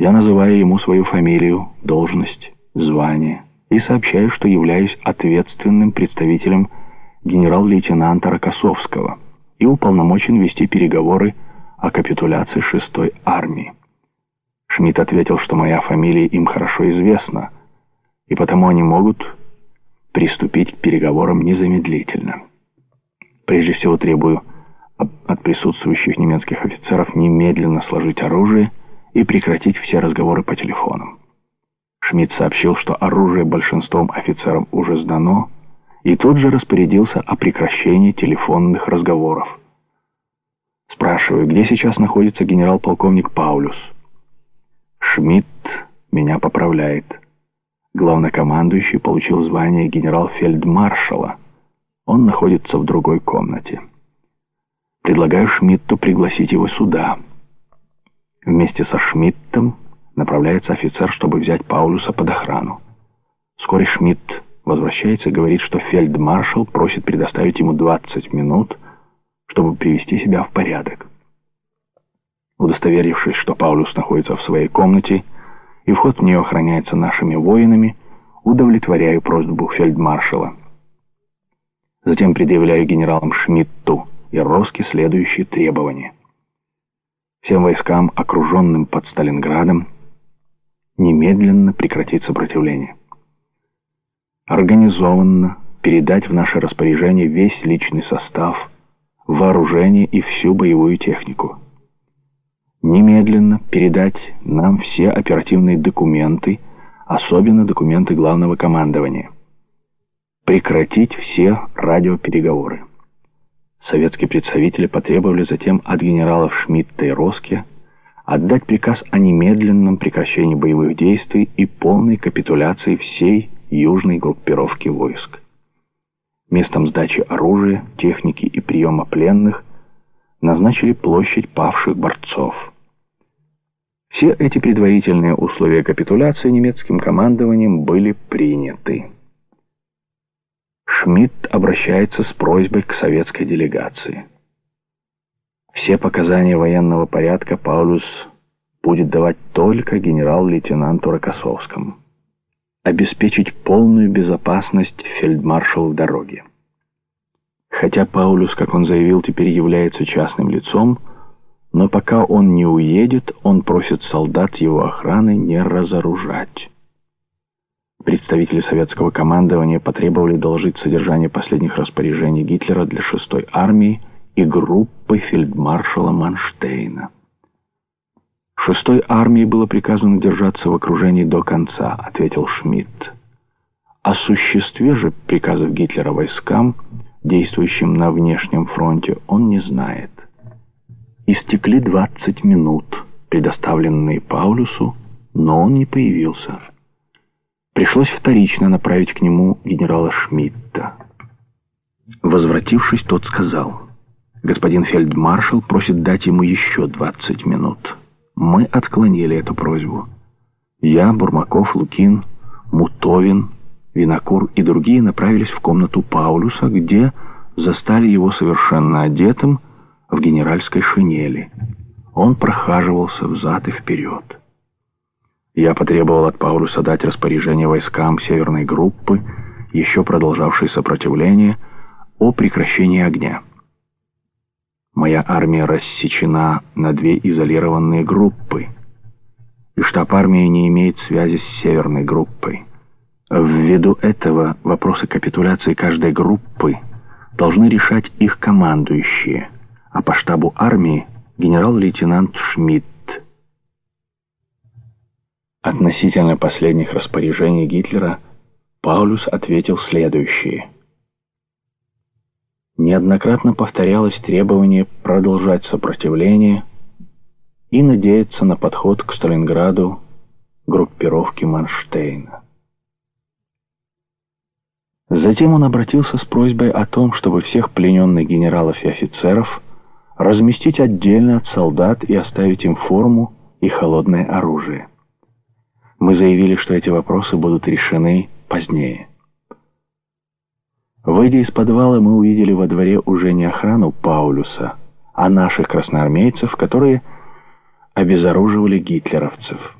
Я называю ему свою фамилию, должность, звание и сообщаю, что являюсь ответственным представителем генерал-лейтенанта Рокоссовского и уполномочен вести переговоры о капитуляции шестой армии. Шмидт ответил, что моя фамилия им хорошо известна, и потому они могут приступить к переговорам незамедлительно. Прежде всего требую от присутствующих немецких офицеров немедленно сложить оружие и прекратить все разговоры по телефонам. Шмидт сообщил, что оружие большинством офицерам уже сдано, и тут же распорядился о прекращении телефонных разговоров. Спрашиваю, где сейчас находится генерал-полковник Паулюс? Шмидт меня поправляет. Главнокомандующий получил звание генерал-фельдмаршала. Он находится в другой комнате. Предлагаю Шмидту пригласить его сюда. Вместе со Шмидтом направляется офицер, чтобы взять Паулюса под охрану. Вскоре Шмидт возвращается и говорит, что фельдмаршал просит предоставить ему 20 минут, чтобы привести себя в порядок. Удостоверившись, что Паулюс находится в своей комнате и вход в нее охраняется нашими воинами, удовлетворяю просьбу фельдмаршала. Затем предъявляю генералам Шмидту и Роске следующие требования. Всем войскам, окруженным под Сталинградом, немедленно прекратить сопротивление. Организованно передать в наше распоряжение весь личный состав, вооружение и всю боевую технику. Немедленно передать нам все оперативные документы, особенно документы главного командования. Прекратить все радиопереговоры. Советские представители потребовали затем от генералов Шмидта и Роске отдать приказ о немедленном прекращении боевых действий и полной капитуляции всей южной группировки войск. Местом сдачи оружия, техники и приема пленных назначили площадь павших борцов. Все эти предварительные условия капитуляции немецким командованием были приняты. Шмидт обращается с просьбой к советской делегации. Все показания военного порядка Паулюс будет давать только генерал-лейтенанту Рокоссовскому. Обеспечить полную безопасность фельдмаршалу в дороге. Хотя Паулюс, как он заявил, теперь является частным лицом, но пока он не уедет, он просит солдат его охраны не разоружать. Представители советского командования потребовали доложить содержание последних распоряжений Гитлера для 6-й армии и группы фельдмаршала Манштейна. «Шестой армии было приказано держаться в окружении до конца», — ответил Шмидт. О существе же приказов Гитлера войскам, действующим на внешнем фронте, он не знает. Истекли 20 минут, предоставленные Паулюсу, но он не появился. Пришлось вторично направить к нему генерала Шмидта. Возвратившись, тот сказал, господин фельдмаршал просит дать ему еще 20 минут. Мы отклонили эту просьбу. Я, Бурмаков, Лукин, Мутовин, Винокур и другие направились в комнату Паулюса, где застали его совершенно одетым в генеральской шинели. Он прохаживался взад и вперед. Я потребовал от Паулюса дать распоряжение войскам северной группы, еще продолжавшей сопротивление, о прекращении огня. Моя армия рассечена на две изолированные группы, и штаб армии не имеет связи с северной группой. Ввиду этого вопросы капитуляции каждой группы должны решать их командующие, а по штабу армии генерал-лейтенант Шмидт. Относительно последних распоряжений Гитлера Паулюс ответил следующее. Неоднократно повторялось требование продолжать сопротивление и надеяться на подход к Сталинграду группировки Манштейна. Затем он обратился с просьбой о том, чтобы всех плененных генералов и офицеров разместить отдельно от солдат и оставить им форму и холодное оружие. Мы заявили, что эти вопросы будут решены позднее. Выйдя из подвала, мы увидели во дворе уже не охрану Паулюса, а наших красноармейцев, которые обезоруживали гитлеровцев.